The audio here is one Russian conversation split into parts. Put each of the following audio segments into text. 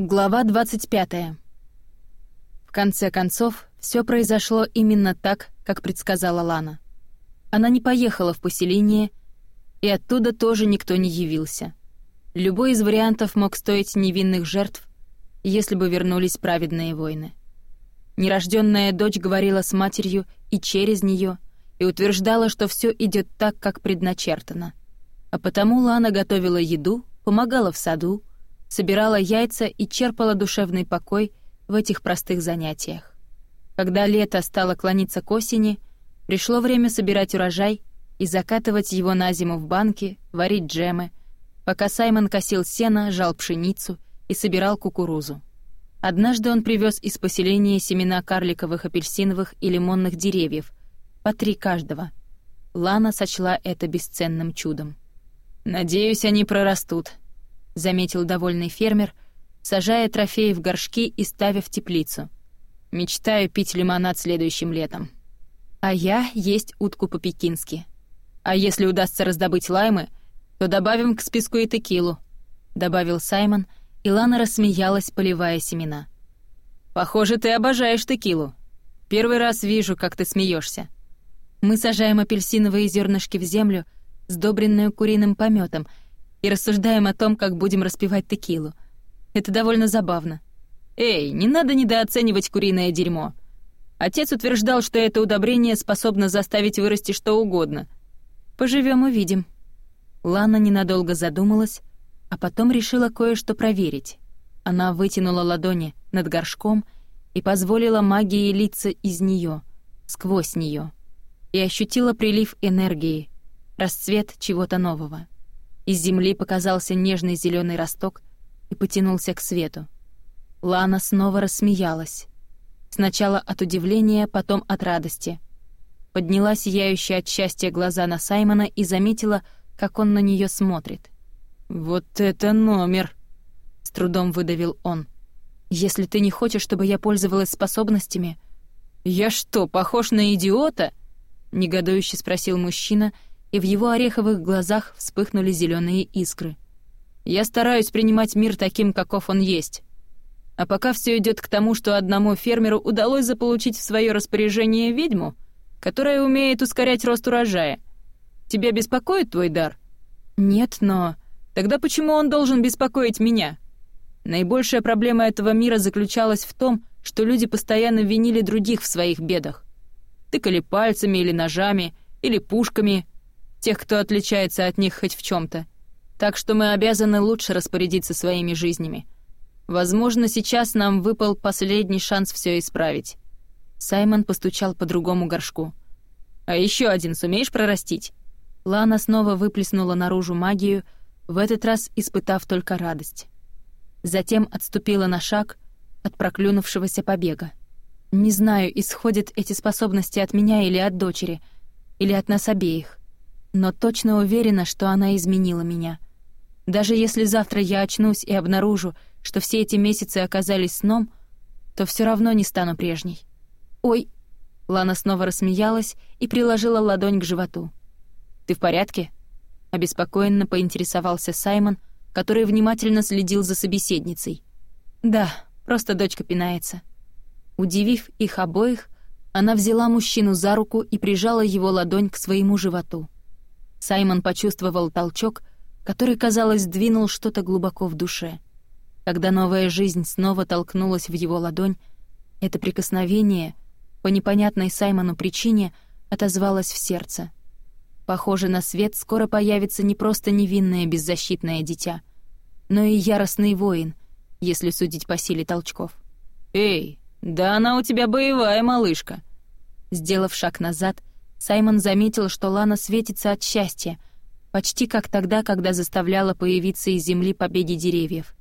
Глава 25. В конце концов, все произошло именно так, как предсказала Лана. Она не поехала в поселение, и оттуда тоже никто не явился. Любой из вариантов мог стоить невинных жертв, если бы вернулись праведные войны. Нерожденная дочь говорила с матерью и через нее, и утверждала, что все идет так, как предначертано. А потому Лана готовила еду, помогала в саду, собирала яйца и черпала душевный покой в этих простых занятиях. Когда лето стало клониться к осени, пришло время собирать урожай и закатывать его на зиму в банки, варить джемы, пока Саймон косил сено, жал пшеницу и собирал кукурузу. Однажды он привез из поселения семена карликовых, апельсиновых и лимонных деревьев, по три каждого. Лана сочла это бесценным чудом. «Надеюсь, они прорастут», заметил довольный фермер, сажая трофеи в горшки и ставя в теплицу. «Мечтаю пить лимонад следующим летом. А я есть утку по-пекински. А если удастся раздобыть лаймы, то добавим к списку и текилу», — добавил Саймон, и Лана рассмеялась, поливая семена. «Похоже, ты обожаешь текилу. Первый раз вижу, как ты смеешься. Мы сажаем апельсиновые зернышки в землю, сдобренную куриным пометом — и рассуждаем о том, как будем распивать текилу. Это довольно забавно. Эй, не надо недооценивать куриное дерьмо. Отец утверждал, что это удобрение способно заставить вырасти что угодно. Поживем увидим. Лана ненадолго задумалась, а потом решила кое-что проверить. Она вытянула ладони над горшком и позволила магии литься из нее, сквозь нее, и ощутила прилив энергии, расцвет чего-то нового. Из земли показался нежный зеленый росток и потянулся к свету. Лана снова рассмеялась. Сначала от удивления, потом от радости. Подняла сияющие от счастья глаза на Саймона и заметила, как он на нее смотрит. «Вот это номер!» — с трудом выдавил он. «Если ты не хочешь, чтобы я пользовалась способностями...» «Я что, похож на идиота?» — негодующе спросил мужчина — и в его ореховых глазах вспыхнули зеленые искры. «Я стараюсь принимать мир таким, каков он есть. А пока все идет к тому, что одному фермеру удалось заполучить в свое распоряжение ведьму, которая умеет ускорять рост урожая. Тебя беспокоит твой дар?» «Нет, но...» «Тогда почему он должен беспокоить меня?» Наибольшая проблема этого мира заключалась в том, что люди постоянно винили других в своих бедах. Тыкали пальцами или ножами, или пушками — тех, кто отличается от них хоть в чем то Так что мы обязаны лучше распорядиться своими жизнями. Возможно, сейчас нам выпал последний шанс все исправить». Саймон постучал по другому горшку. «А еще один сумеешь прорастить?» Лана снова выплеснула наружу магию, в этот раз испытав только радость. Затем отступила на шаг от проклюнувшегося побега. «Не знаю, исходят эти способности от меня или от дочери, или от нас обеих но точно уверена, что она изменила меня. Даже если завтра я очнусь и обнаружу, что все эти месяцы оказались сном, то все равно не стану прежней. «Ой!» — Лана снова рассмеялась и приложила ладонь к животу. «Ты в порядке?» — обеспокоенно поинтересовался Саймон, который внимательно следил за собеседницей. «Да, просто дочка пинается». Удивив их обоих, она взяла мужчину за руку и прижала его ладонь к своему животу. Саймон почувствовал толчок, который, казалось, двинул что-то глубоко в душе. Когда новая жизнь снова толкнулась в его ладонь, это прикосновение, по непонятной Саймону причине, отозвалось в сердце. Похоже, на свет скоро появится не просто невинное беззащитное дитя, но и яростный воин, если судить по силе толчков. «Эй, да она у тебя боевая, малышка!» Сделав шаг назад, Саймон заметил, что Лана светится от счастья, почти как тогда, когда заставляла появиться из земли побеги деревьев.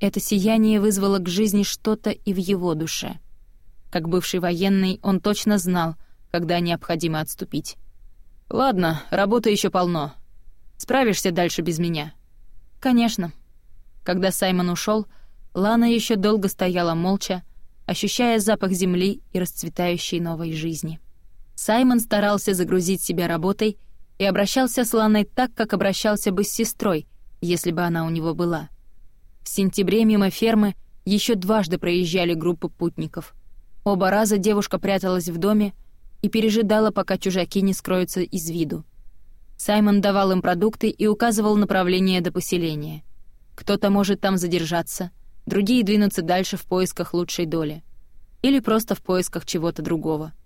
Это сияние вызвало к жизни что-то и в его душе. Как бывший военный, он точно знал, когда необходимо отступить. «Ладно, работы еще полно. Справишься дальше без меня?» «Конечно». Когда Саймон ушел, Лана еще долго стояла молча, ощущая запах земли и расцветающей новой жизни. Саймон старался загрузить себя работой и обращался с Ланой так, как обращался бы с сестрой, если бы она у него была. В сентябре мимо фермы еще дважды проезжали группы путников. Оба раза девушка пряталась в доме и пережидала, пока чужаки не скроются из виду. Саймон давал им продукты и указывал направление до поселения. Кто-то может там задержаться, другие двинутся дальше в поисках лучшей доли. Или просто в поисках чего-то другого —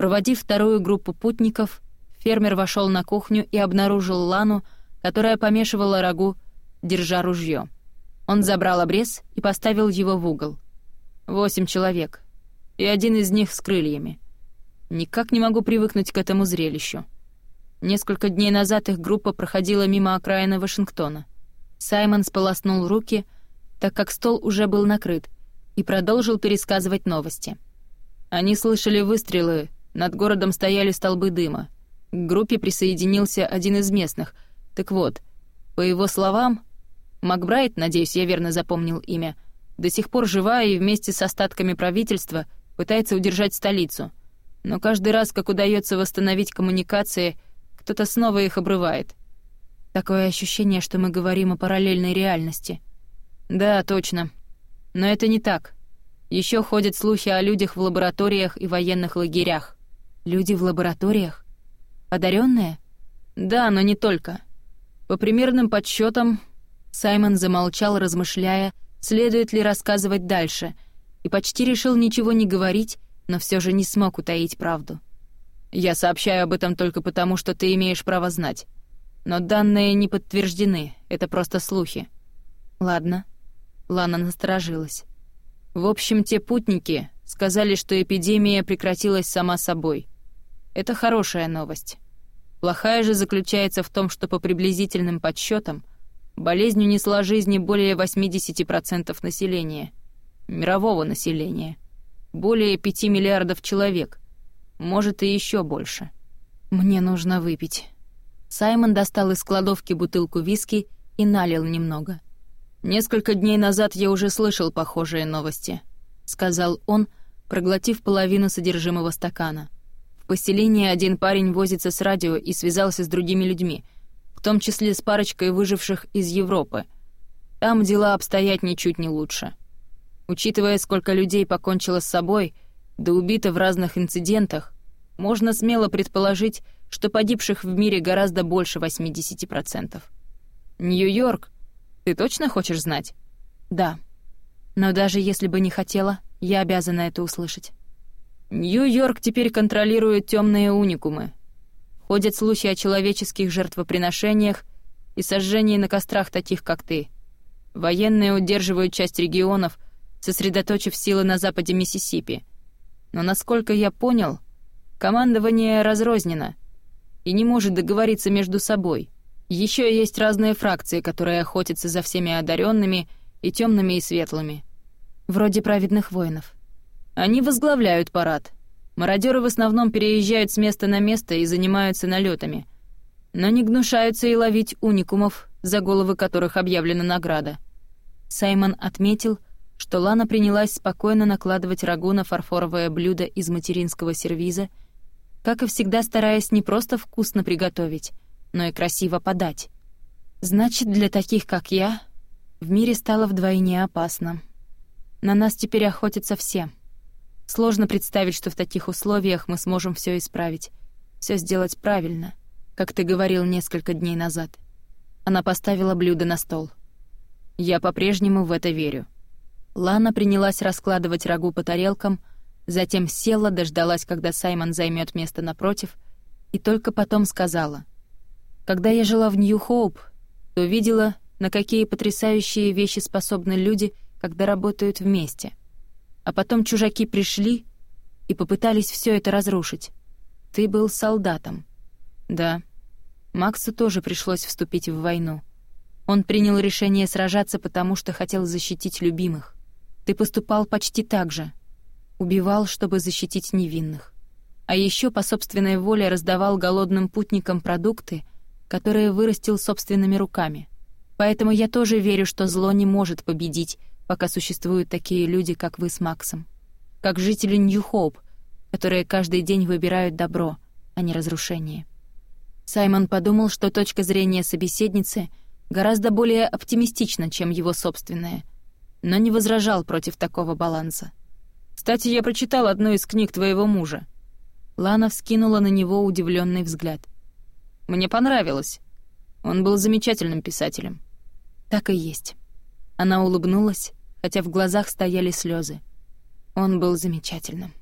Проводив вторую группу путников, фермер вошел на кухню и обнаружил Лану, которая помешивала рагу, держа ружье. Он забрал обрез и поставил его в угол. Восемь человек. И один из них с крыльями. Никак не могу привыкнуть к этому зрелищу. Несколько дней назад их группа проходила мимо окраины Вашингтона. Саймон сполоснул руки, так как стол уже был накрыт, и продолжил пересказывать новости. Они слышали выстрелы, над городом стояли столбы дыма. К группе присоединился один из местных. Так вот, по его словам, Макбрайт, надеюсь, я верно запомнил имя, до сих пор жива и вместе с остатками правительства пытается удержать столицу. Но каждый раз, как удается восстановить коммуникации, кто-то снова их обрывает. Такое ощущение, что мы говорим о параллельной реальности. Да, точно. Но это не так. Еще ходят слухи о людях в лабораториях и военных лагерях. Люди в лабораториях? Одаренные? Да, но не только. По примерным подсчетам, Саймон замолчал, размышляя, следует ли рассказывать дальше, и почти решил ничего не говорить, но все же не смог утаить правду. «Я сообщаю об этом только потому, что ты имеешь право знать. Но данные не подтверждены, это просто слухи». «Ладно». Лана насторожилась. «В общем, те путники, Сказали, что эпидемия прекратилась сама собой. Это хорошая новость. Плохая же заключается в том, что по приблизительным подсчетам болезнь унесла жизни более 80% населения, мирового населения, более 5 миллиардов человек, может и еще больше. Мне нужно выпить. Саймон достал из кладовки бутылку виски и налил немного. Несколько дней назад я уже слышал похожие новости, сказал он, — проглотив половину содержимого стакана. В поселении один парень возится с радио и связался с другими людьми, в том числе с парочкой выживших из Европы. Там дела обстоят ничуть не лучше. Учитывая, сколько людей покончило с собой, да убито в разных инцидентах, можно смело предположить, что погибших в мире гораздо больше 80%. Нью-Йорк. Ты точно хочешь знать? Да. Но даже если бы не хотела, я обязана это услышать. Нью-Йорк теперь контролирует темные уникумы. Ходят слухи о человеческих жертвоприношениях и сожжении на кострах таких, как ты. Военные удерживают часть регионов, сосредоточив силы на западе Миссисипи. Но, насколько я понял, командование разрознено и не может договориться между собой. Еще есть разные фракции, которые охотятся за всеми одаренными и темными и светлыми вроде праведных воинов. Они возглавляют парад. Мародеры в основном переезжают с места на место и занимаются налетами, но не гнушаются и ловить уникумов, за головы которых объявлена награда. Саймон отметил, что Лана принялась спокойно накладывать рагу на фарфоровое блюдо из материнского сервиза, как и всегда стараясь не просто вкусно приготовить, но и красиво подать. «Значит, для таких, как я, в мире стало вдвойне опасно», на нас теперь охотятся все. Сложно представить, что в таких условиях мы сможем все исправить. все сделать правильно, как ты говорил несколько дней назад. Она поставила блюдо на стол. Я по-прежнему в это верю. Лана принялась раскладывать рагу по тарелкам, затем села, дождалась, когда Саймон займет место напротив, и только потом сказала. «Когда я жила в Нью-Хоуп, то видела, на какие потрясающие вещи способны люди — когда работают вместе. А потом чужаки пришли и попытались все это разрушить. Ты был солдатом. Да. Максу тоже пришлось вступить в войну. Он принял решение сражаться, потому что хотел защитить любимых. Ты поступал почти так же. Убивал, чтобы защитить невинных. А еще по собственной воле раздавал голодным путникам продукты, которые вырастил собственными руками. Поэтому я тоже верю, что зло не может победить, пока существуют такие люди, как вы с Максом. Как жители Нью-Хоуп, которые каждый день выбирают добро, а не разрушение. Саймон подумал, что точка зрения собеседницы гораздо более оптимистична, чем его собственная, но не возражал против такого баланса. «Кстати, я прочитал одну из книг твоего мужа». Лана вскинула на него удивленный взгляд. «Мне понравилось. Он был замечательным писателем». «Так и есть». Она улыбнулась, хотя в глазах стояли слезы. Он был замечательным.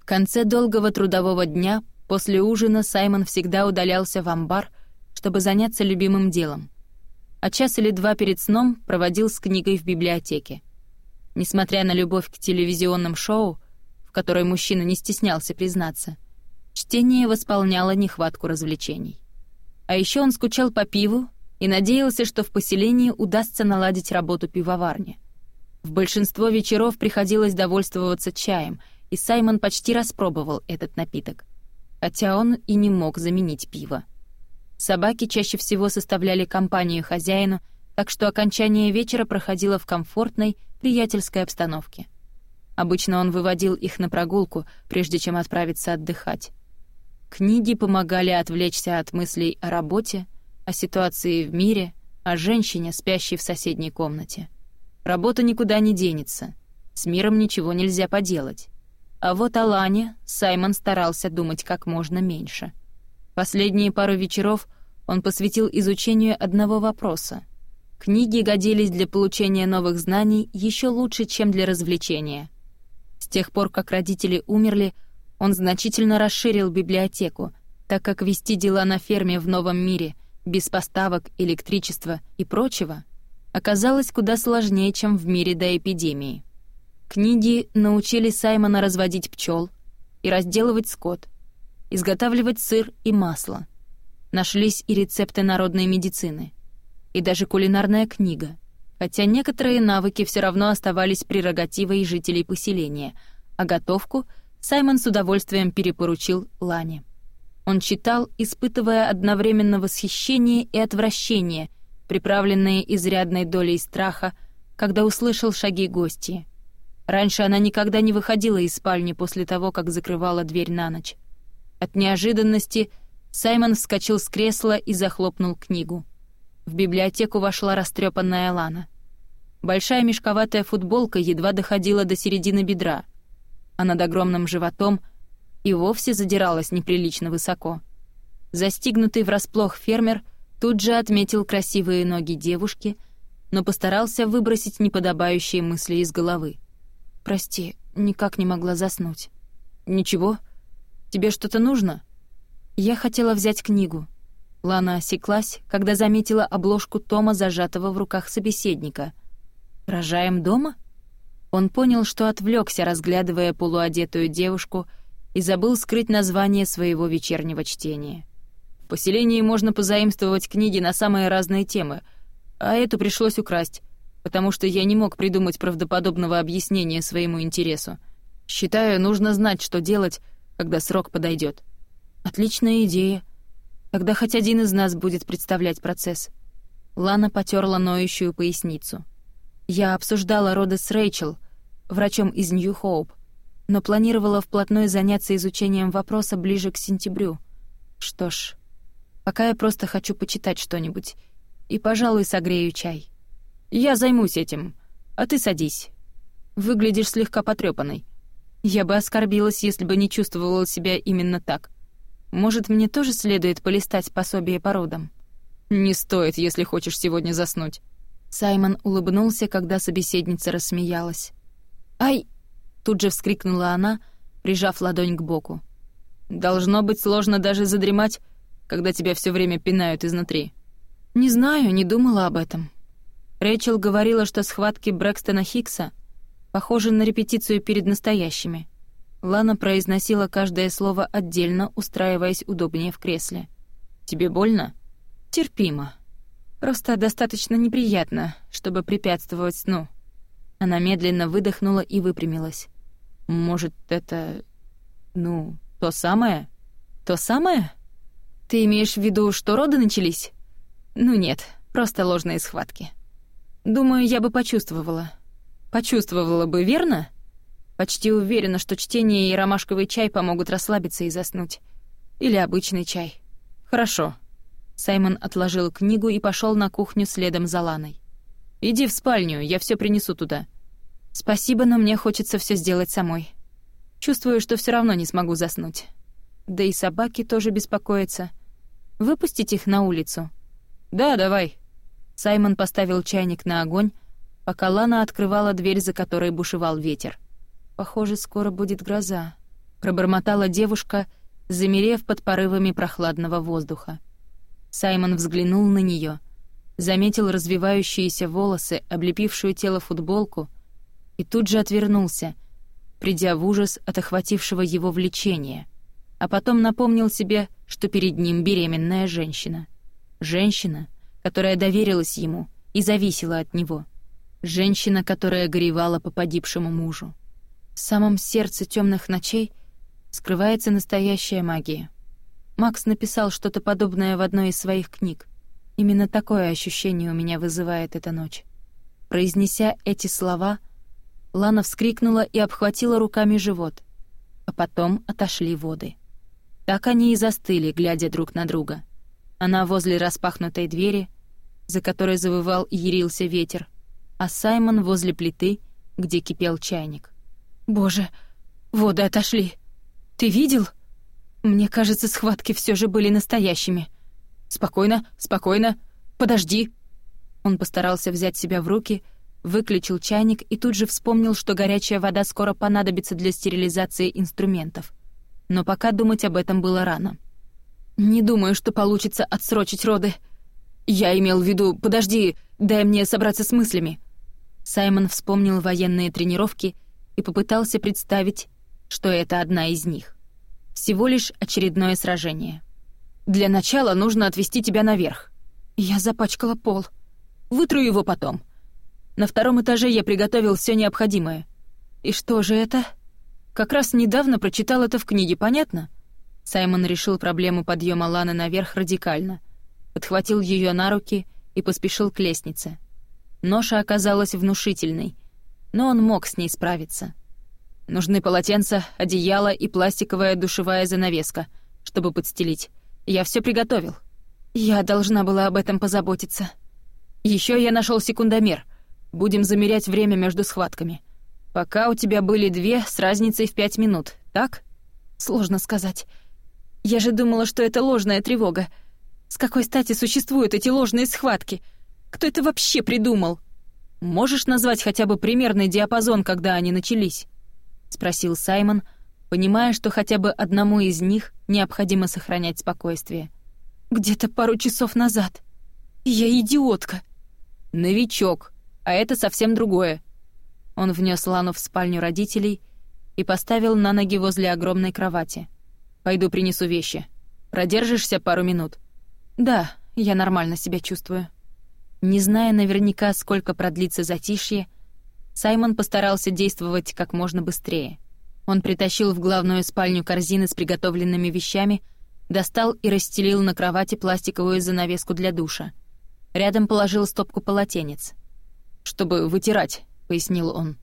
В конце долгого трудового дня, после ужина, Саймон всегда удалялся в амбар, чтобы заняться любимым делом. А час или два перед сном проводил с книгой в библиотеке. Несмотря на любовь к телевизионным шоу, в которой мужчина не стеснялся признаться, чтение восполняло нехватку развлечений. А еще он скучал по пиву и надеялся, что в поселении удастся наладить работу пивоварни — в Большинство вечеров приходилось довольствоваться чаем, и Саймон почти распробовал этот напиток. Хотя он и не мог заменить пиво. Собаки чаще всего составляли компанию хозяину, так что окончание вечера проходило в комфортной, приятельской обстановке. Обычно он выводил их на прогулку, прежде чем отправиться отдыхать. Книги помогали отвлечься от мыслей о работе, о ситуации в мире, о женщине, спящей в соседней комнате — Работа никуда не денется. С миром ничего нельзя поделать. А вот о Лане Саймон старался думать как можно меньше. Последние пару вечеров он посвятил изучению одного вопроса. Книги годились для получения новых знаний еще лучше, чем для развлечения. С тех пор, как родители умерли, он значительно расширил библиотеку, так как вести дела на ферме в новом мире без поставок, электричества и прочего — оказалось куда сложнее, чем в мире до эпидемии. Книги научили Саймона разводить пчел и разделывать скот, изготавливать сыр и масло. Нашлись и рецепты народной медицины, и даже кулинарная книга, хотя некоторые навыки все равно оставались прерогативой жителей поселения, а готовку Саймон с удовольствием перепоручил Лане. Он читал, испытывая одновременно восхищение и отвращение приправленные изрядной долей страха, когда услышал шаги гости. Раньше она никогда не выходила из спальни после того, как закрывала дверь на ночь. От неожиданности Саймон вскочил с кресла и захлопнул книгу. В библиотеку вошла растрепанная Лана. Большая мешковатая футболка едва доходила до середины бедра, а над огромным животом и вовсе задиралась неприлично высоко. Застигнутый врасплох фермер — Тут же отметил красивые ноги девушки, но постарался выбросить неподобающие мысли из головы. «Прости, никак не могла заснуть». «Ничего? Тебе что-то нужно?» «Я хотела взять книгу». Лана осеклась, когда заметила обложку Тома, зажатого в руках собеседника. «Рожаем дома?» Он понял, что отвлекся, разглядывая полуодетую девушку, и забыл скрыть название своего вечернего чтения поселении можно позаимствовать книги на самые разные темы, а эту пришлось украсть, потому что я не мог придумать правдоподобного объяснения своему интересу. Считаю, нужно знать, что делать, когда срок подойдет. Отличная идея. Тогда хоть один из нас будет представлять процесс. Лана потерла ноющую поясницу. Я обсуждала роды с Рэйчел, врачом из Нью-Хоуп, но планировала вплотную заняться изучением вопроса ближе к сентябрю. Что ж, пока я просто хочу почитать что-нибудь. И, пожалуй, согрею чай. Я займусь этим. А ты садись. Выглядишь слегка потрёпанной. Я бы оскорбилась, если бы не чувствовала себя именно так. Может, мне тоже следует полистать пособие по родам? Не стоит, если хочешь сегодня заснуть. Саймон улыбнулся, когда собеседница рассмеялась. «Ай!» — тут же вскрикнула она, прижав ладонь к боку. «Должно быть сложно даже задремать, когда тебя все время пинают изнутри?» «Не знаю, не думала об этом». Рэйчел говорила, что схватки Брэкстона Хикса похожи на репетицию перед настоящими. Лана произносила каждое слово отдельно, устраиваясь удобнее в кресле. «Тебе больно?» «Терпимо. Просто достаточно неприятно, чтобы препятствовать сну». Она медленно выдохнула и выпрямилась. «Может, это... ну, то самое?» «То самое?» Ты имеешь в виду, что роды начались? Ну нет, просто ложные схватки. Думаю, я бы почувствовала. Почувствовала бы, верно? Почти уверена, что чтение и ромашковый чай помогут расслабиться и заснуть. Или обычный чай. Хорошо. Саймон отложил книгу и пошел на кухню следом за Ланой. Иди в спальню, я все принесу туда. Спасибо, но мне хочется все сделать самой. Чувствую, что все равно не смогу заснуть. Да и собаки тоже беспокоятся. Выпустить их на улицу?» «Да, давай». Саймон поставил чайник на огонь, пока Лана открывала дверь, за которой бушевал ветер. «Похоже, скоро будет гроза», — пробормотала девушка, замерев под порывами прохладного воздуха. Саймон взглянул на нее, заметил развивающиеся волосы, облепившую тело футболку, и тут же отвернулся, придя в ужас от охватившего его влечения — а потом напомнил себе, что перед ним беременная женщина. Женщина, которая доверилась ему и зависела от него. Женщина, которая горевала по погибшему мужу. В самом сердце темных ночей скрывается настоящая магия. Макс написал что-то подобное в одной из своих книг. Именно такое ощущение у меня вызывает эта ночь. Произнеся эти слова, Лана вскрикнула и обхватила руками живот, а потом отошли воды. Так они и застыли, глядя друг на друга. А Она возле распахнутой двери, за которой завывал и ярился ветер, а Саймон возле плиты, где кипел чайник. «Боже, воды отошли! Ты видел? Мне кажется, схватки все же были настоящими. Спокойно, спокойно, подожди!» Он постарался взять себя в руки, выключил чайник и тут же вспомнил, что горячая вода скоро понадобится для стерилизации инструментов — но пока думать об этом было рано. «Не думаю, что получится отсрочить роды. Я имел в виду... Подожди, дай мне собраться с мыслями». Саймон вспомнил военные тренировки и попытался представить, что это одна из них. Всего лишь очередное сражение. «Для начала нужно отвести тебя наверх». Я запачкала пол. «Вытру его потом». На втором этаже я приготовил все необходимое. «И что же это?» Как раз недавно прочитал это в книге, понятно? Саймон решил проблему подъема Ланы наверх радикально. Подхватил ее на руки и поспешил к лестнице. Ноша оказалась внушительной, но он мог с ней справиться. Нужны полотенца, одеяло и пластиковая душевая занавеска, чтобы подстелить. Я все приготовил. Я должна была об этом позаботиться. Еще я нашел секундомер. Будем замерять время между схватками. Пока у тебя были две с разницей в пять минут, так? Сложно сказать. Я же думала, что это ложная тревога. С какой стати существуют эти ложные схватки? Кто это вообще придумал? Можешь назвать хотя бы примерный диапазон, когда они начались? спросил Саймон, понимая, что хотя бы одному из них необходимо сохранять спокойствие. Где-то пару часов назад. Я идиотка. Новичок, а это совсем другое. Он внес Лану в спальню родителей и поставил на ноги возле огромной кровати. «Пойду принесу вещи. Продержишься пару минут?» «Да, я нормально себя чувствую». Не зная наверняка, сколько продлится затишье, Саймон постарался действовать как можно быстрее. Он притащил в главную спальню корзины с приготовленными вещами, достал и расстелил на кровати пластиковую занавеску для душа. Рядом положил стопку полотенец. «Чтобы вытирать, — пояснил он.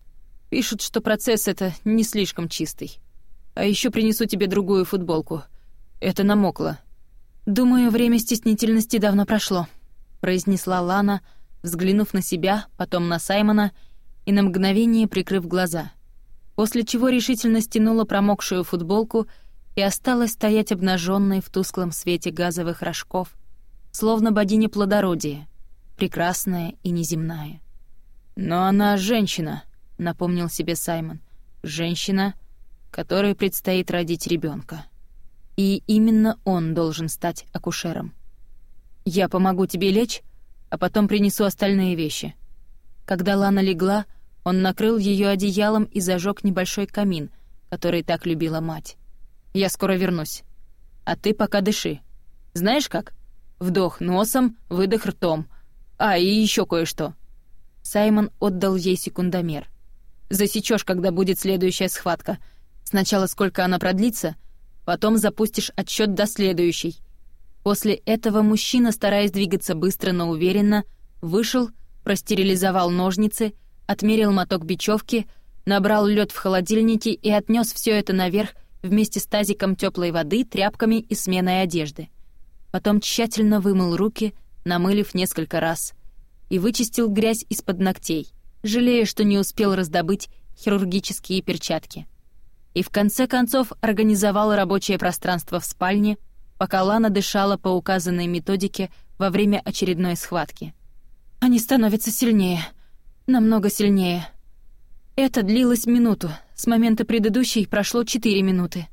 «Пишут, что процесс это не слишком чистый. А еще принесу тебе другую футболку. Это намокло». «Думаю, время стеснительности давно прошло», — произнесла Лана, взглянув на себя, потом на Саймона и на мгновение прикрыв глаза, после чего решительно стянула промокшую футболку и осталась стоять обнаженной в тусклом свете газовых рожков, словно богиня плодородия, прекрасная и неземная. Но она женщина, напомнил себе Саймон. Женщина, которой предстоит родить ребенка. И именно он должен стать акушером. Я помогу тебе лечь, а потом принесу остальные вещи. Когда Лана легла, он накрыл ее одеялом и зажег небольшой камин, который так любила мать. Я скоро вернусь. А ты пока дыши. Знаешь как? Вдох носом, выдох ртом. А, и еще кое-что. Саймон отдал ей секундомер. «Засечёшь, когда будет следующая схватка. Сначала сколько она продлится, потом запустишь отсчёт до следующей». После этого мужчина, стараясь двигаться быстро, но уверенно, вышел, простерилизовал ножницы, отмерил моток бечёвки, набрал лёд в холодильнике и отнёс всё это наверх вместе с тазиком тёплой воды, тряпками и сменой одежды. Потом тщательно вымыл руки, намылив несколько раз — и вычистил грязь из-под ногтей, жалея, что не успел раздобыть хирургические перчатки. И в конце концов организовал рабочее пространство в спальне, пока Лана дышала по указанной методике во время очередной схватки. Они становятся сильнее. Намного сильнее. Это длилось минуту. С момента предыдущей прошло четыре минуты.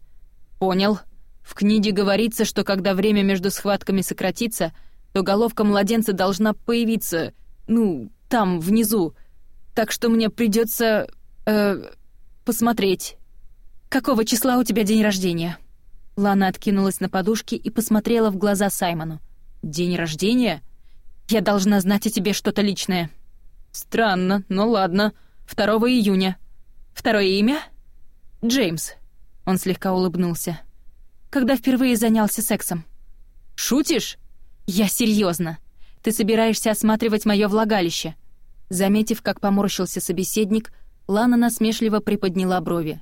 Понял. В книге говорится, что когда время между схватками сократится, то головка младенца должна появиться ну, там, внизу. Так что мне придется... Э, посмотреть. Какого числа у тебя день рождения?» Лана откинулась на подушке и посмотрела в глаза Саймону. «День рождения? Я должна знать о тебе что-то личное». «Странно, но ладно. 2 июня. Второе имя?» «Джеймс». Он слегка улыбнулся. «Когда впервые занялся сексом?» «Шутишь?» «Я серьезно. Ты собираешься осматривать мое влагалище». Заметив, как поморщился собеседник, Лана насмешливо приподняла брови.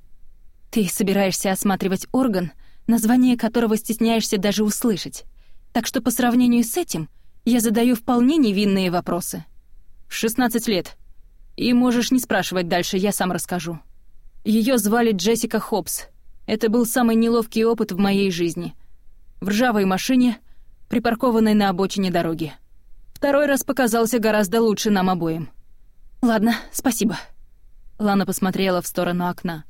«Ты собираешься осматривать орган, название которого стесняешься даже услышать. Так что по сравнению с этим я задаю вполне невинные вопросы». «В 16 лет. И можешь не спрашивать дальше, я сам расскажу». Ее звали Джессика Хопс. Это был самый неловкий опыт в моей жизни. В ржавой машине, припаркованной на обочине дороги. Второй раз показался гораздо лучше нам обоим. «Ладно, спасибо». Лана посмотрела в сторону окна.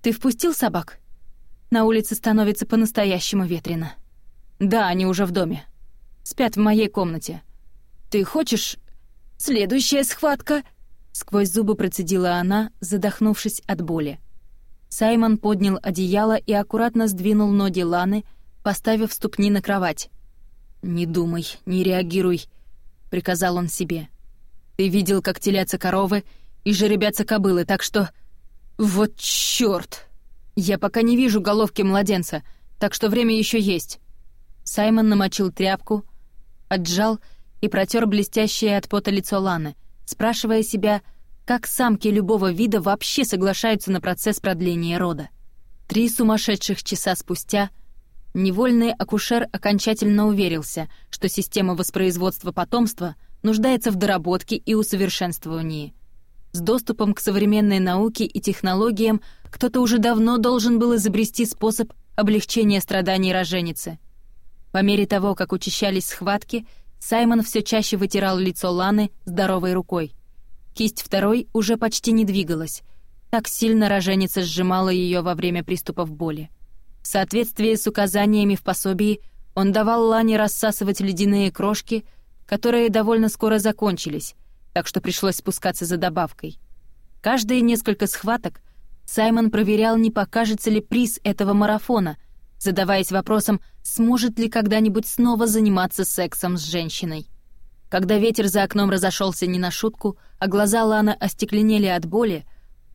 «Ты впустил собак?» На улице становится по-настоящему ветрено. «Да, они уже в доме. Спят в моей комнате. Ты хочешь...» «Следующая схватка!» Сквозь зубы процедила она, задохнувшись от боли. Саймон поднял одеяло и аккуратно сдвинул ноги Ланы, поставив ступни на кровать. «Не думай, не реагируй приказал он себе. Ты видел, как телятся коровы и жеребятся кобылы, так что... Вот чёрт! Я пока не вижу головки младенца, так что время ещё есть. Саймон намочил тряпку, отжал и протёр блестящее от пота лицо Ланы, спрашивая себя, как самки любого вида вообще соглашаются на процесс продления рода. Три сумасшедших часа спустя — Невольный акушер окончательно уверился, что система воспроизводства потомства нуждается в доработке и усовершенствовании. С доступом к современной науке и технологиям кто-то уже давно должен был изобрести способ облегчения страданий роженицы. По мере того, как учащались схватки, Саймон все чаще вытирал лицо Ланы здоровой рукой. Кисть второй уже почти не двигалась. Так сильно роженица сжимала ее во время приступов боли. В соответствии с указаниями в пособии он давал Лане рассасывать ледяные крошки, которые довольно скоро закончились, так что пришлось спускаться за добавкой. Каждые несколько схваток Саймон проверял, не покажется ли приз этого марафона, задаваясь вопросом, сможет ли когда-нибудь снова заниматься сексом с женщиной. Когда ветер за окном разошелся не на шутку, а глаза Лана остекленели от боли,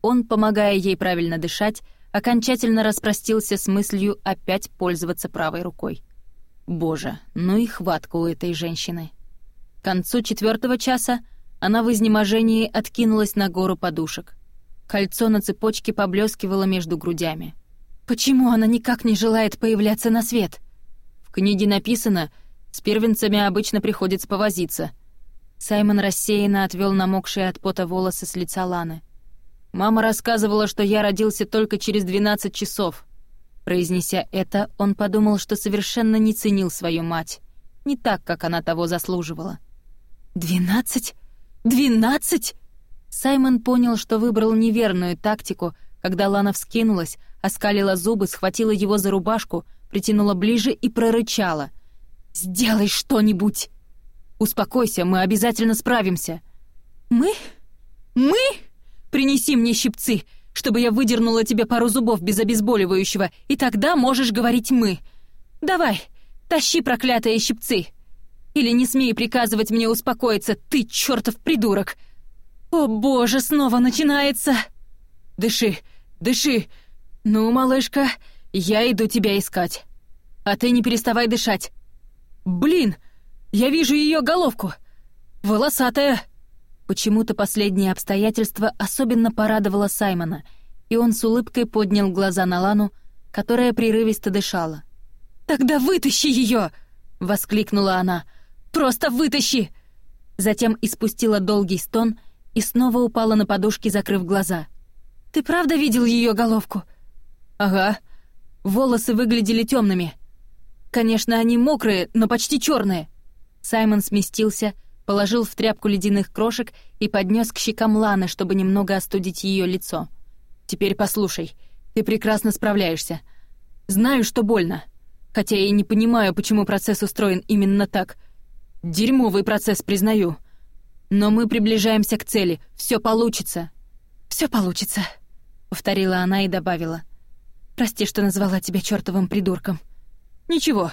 он, помогая ей правильно дышать, окончательно распростился с мыслью опять пользоваться правой рукой. Боже, ну и хватка у этой женщины. К концу четвертого часа она в изнеможении откинулась на гору подушек. Кольцо на цепочке поблескивало между грудями. Почему она никак не желает появляться на свет? В книге написано, с первенцами обычно приходится повозиться. Саймон рассеянно отвел намокшие от пота волосы с лица Ланы — Мама рассказывала, что я родился только через 12 часов. Произнеся это, он подумал, что совершенно не ценил свою мать. Не так, как она того заслуживала. «Двенадцать? Двенадцать?» Саймон понял, что выбрал неверную тактику, когда Лана вскинулась, оскалила зубы, схватила его за рубашку, притянула ближе и прорычала. «Сделай что-нибудь!» «Успокойся, мы обязательно справимся!» «Мы? Мы?» Принеси мне щипцы, чтобы я выдернула тебе пару зубов без обезболивающего, и тогда можешь говорить «мы». Давай, тащи проклятые щипцы. Или не смей приказывать мне успокоиться, ты чёртов придурок. О боже, снова начинается. Дыши, дыши. Ну, малышка, я иду тебя искать. А ты не переставай дышать. Блин, я вижу её головку. Волосатая. Почему-то последнее обстоятельство особенно порадовало Саймона, и он с улыбкой поднял глаза на Лану, которая прерывисто дышала. «Тогда вытащи ее!» — воскликнула она. «Просто вытащи!» Затем испустила долгий стон и снова упала на подушки, закрыв глаза. «Ты правда видел ее головку?» «Ага». Волосы выглядели темными. Конечно, они мокрые, но почти черные. Саймон сместился, — положил в тряпку ледяных крошек и поднес к щекам Ланы, чтобы немного остудить ее лицо. «Теперь послушай, ты прекрасно справляешься. Знаю, что больно, хотя я не понимаю, почему процесс устроен именно так. Дерьмовый процесс, признаю. Но мы приближаемся к цели, все получится». Все получится», — повторила она и добавила. «Прости, что назвала тебя чертовым придурком». «Ничего,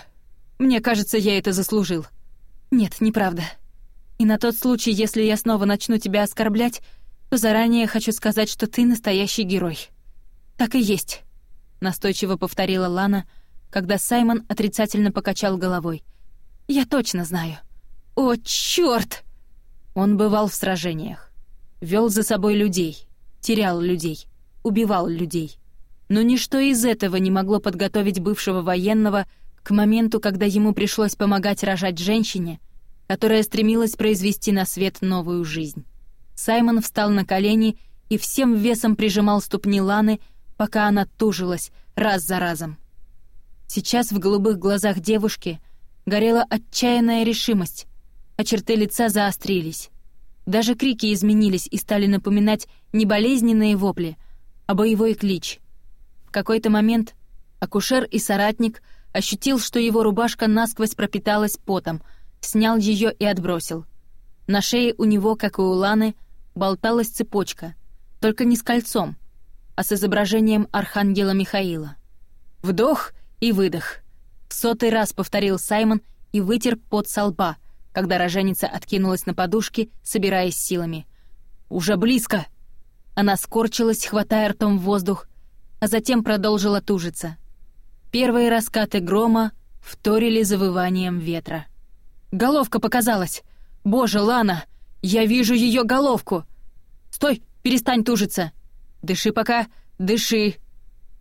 мне кажется, я это заслужил». «Нет, неправда», и на тот случай, если я снова начну тебя оскорблять, то заранее хочу сказать, что ты настоящий герой. Так и есть, настойчиво повторила Лана, когда Саймон отрицательно покачал головой. Я точно знаю. О, чёрт! Он бывал в сражениях, вёл за собой людей, терял людей, убивал людей. Но ничто из этого не могло подготовить бывшего военного к моменту, когда ему пришлось помогать рожать женщине — которая стремилась произвести на свет новую жизнь. Саймон встал на колени и всем весом прижимал ступни Ланы, пока она тужилась раз за разом. Сейчас в голубых глазах девушки горела отчаянная решимость, а черты лица заострились. Даже крики изменились и стали напоминать не болезненные вопли, а боевой клич. В какой-то момент акушер и соратник ощутил, что его рубашка насквозь пропиталась потом — снял ее и отбросил. На шее у него, как и у Ланы, болталась цепочка, только не с кольцом, а с изображением архангела Михаила. Вдох и выдох. В сотый раз повторил Саймон и вытер пот со лба, когда роженица откинулась на подушке, собираясь силами. «Уже близко!» Она скорчилась, хватая ртом воздух, а затем продолжила тужиться. Первые раскаты грома вторили завыванием ветра. Головка показалась. Боже, Лана, я вижу ее головку. Стой, перестань тужиться. Дыши пока, дыши.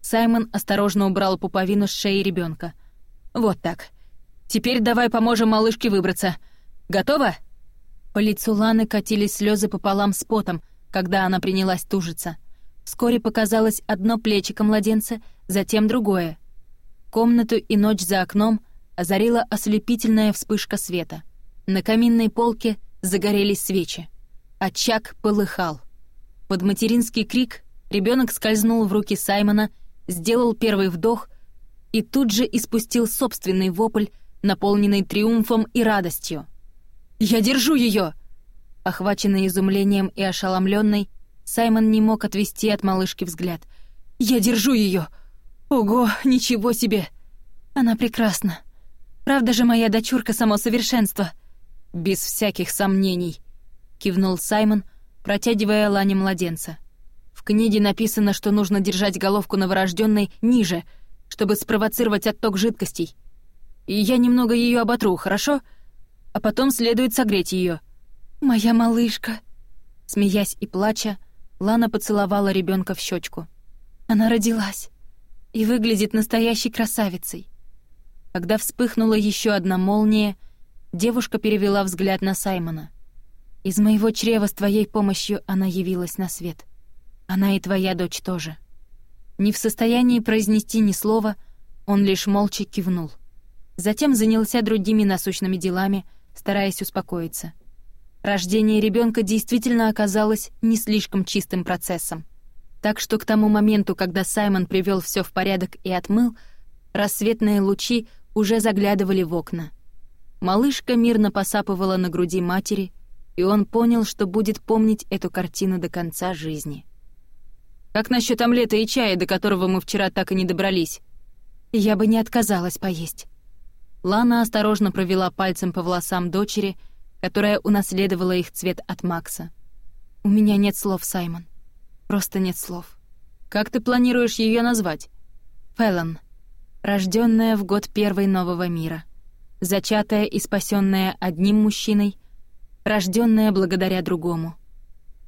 Саймон осторожно убрал пуповину с шеи ребенка. Вот так. Теперь давай поможем малышке выбраться. Готова? По лицу Ланы катились слезы пополам с потом, когда она принялась тужиться. Вскоре показалось одно плечико младенца, затем другое. Комнату и ночь за окном озарила ослепительная вспышка света. На каминной полке загорелись свечи. Очаг полыхал. Под материнский крик ребенок скользнул в руки Саймона, сделал первый вдох и тут же испустил собственный вопль, наполненный триумфом и радостью. «Я держу ее!» Охваченный изумлением и ошеломленный, Саймон не мог отвести от малышки взгляд. «Я держу ее! Ого, ничего себе! Она прекрасна!» Правда же моя дочурка само совершенство? Без всяких сомнений, кивнул Саймон, протягивая Лане младенца. В книге написано, что нужно держать головку новорожденной ниже, чтобы спровоцировать отток жидкостей. И я немного ее оботру, хорошо? А потом следует согреть ее. Моя малышка, смеясь и плача, Лана поцеловала ребенка в щечку. Она родилась и выглядит настоящей красавицей. Когда вспыхнула еще одна молния, девушка перевела взгляд на Саймона. «Из моего чрева с твоей помощью она явилась на свет. Она и твоя дочь тоже». Не в состоянии произнести ни слова, он лишь молча кивнул. Затем занялся другими насущными делами, стараясь успокоиться. Рождение ребенка действительно оказалось не слишком чистым процессом. Так что к тому моменту, когда Саймон привел все в порядок и отмыл, рассветные лучи уже заглядывали в окна. Малышка мирно посапывала на груди матери, и он понял, что будет помнить эту картину до конца жизни. «Как насчет омлета и чая, до которого мы вчера так и не добрались?» «Я бы не отказалась поесть». Лана осторожно провела пальцем по волосам дочери, которая унаследовала их цвет от Макса. «У меня нет слов, Саймон. Просто нет слов». «Как ты планируешь ее назвать?» «Фэллон», рожденная в год первой нового мира, зачатая и спасенная одним мужчиной, рожденная благодаря другому.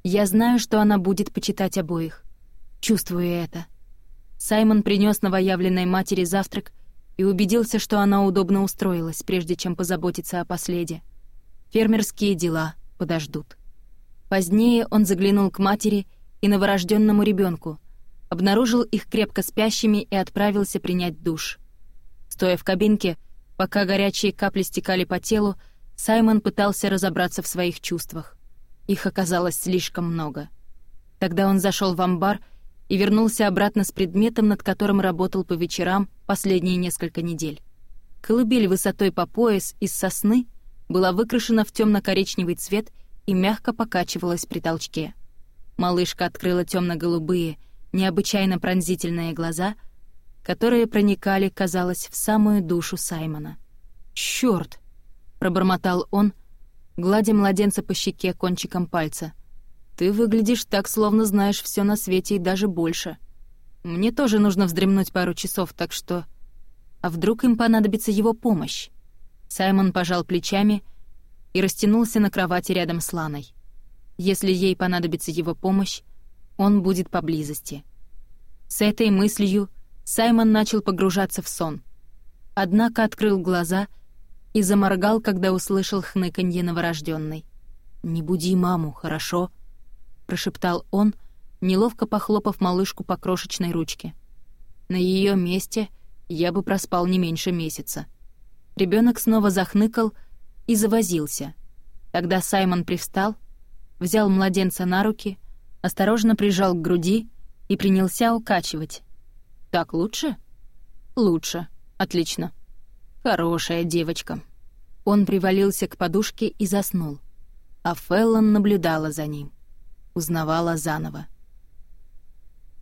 Я знаю, что она будет почитать обоих. Чувствую это. Саймон принес новоявленной матери завтрак и убедился, что она удобно устроилась, прежде чем позаботиться о последе. Фермерские дела подождут. Позднее он заглянул к матери и новорожденному ребенку, обнаружил их крепко спящими и отправился принять душ. Стоя в кабинке, пока горячие капли стекали по телу, Саймон пытался разобраться в своих чувствах. Их оказалось слишком много. Тогда он зашел в амбар и вернулся обратно с предметом, над которым работал по вечерам последние несколько недель. Колыбель высотой по пояс из сосны была выкрашена в темно коричневый цвет и мягко покачивалась при толчке. Малышка открыла темно голубые необычайно пронзительные глаза, которые проникали, казалось, в самую душу Саймона. «Чёрт!» — пробормотал он, гладя младенца по щеке кончиком пальца. «Ты выглядишь так, словно знаешь всё на свете и даже больше. Мне тоже нужно вздремнуть пару часов, так что...» «А вдруг им понадобится его помощь?» Саймон пожал плечами и растянулся на кровати рядом с Ланой. «Если ей понадобится его помощь, он будет поблизости. С этой мыслью Саймон начал погружаться в сон. Однако открыл глаза и заморгал, когда услышал хныканье новорожденной. «Не буди маму, хорошо?» — прошептал он, неловко похлопав малышку по крошечной ручке. «На ее месте я бы проспал не меньше месяца». Ребенок снова захныкал и завозился. Тогда Саймон привстал, взял младенца на руки — осторожно прижал к груди и принялся укачивать. «Так лучше?» «Лучше. Отлично. Хорошая девочка». Он привалился к подушке и заснул. А Феллон наблюдала за ним. Узнавала заново.